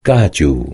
kajú